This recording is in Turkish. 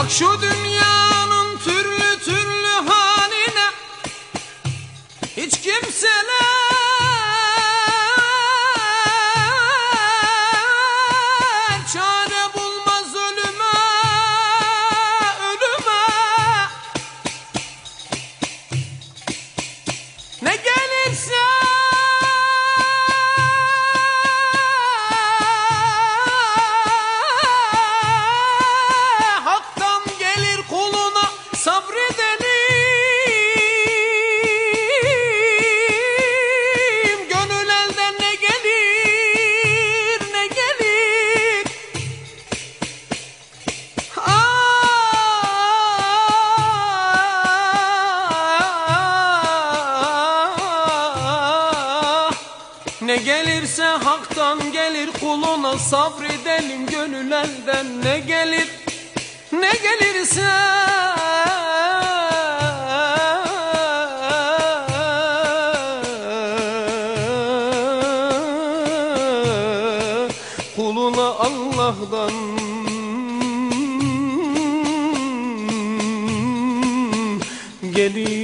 Bak şu dünyanın türlü türlü haline Hiç kimseler çare bulmaz ölüme Ölüme. Ne gelirse ne gelirse haktan gelir kuluna sabredelim gönül elden ne gelir? Ne gelirse kuluna Allah'tan gelir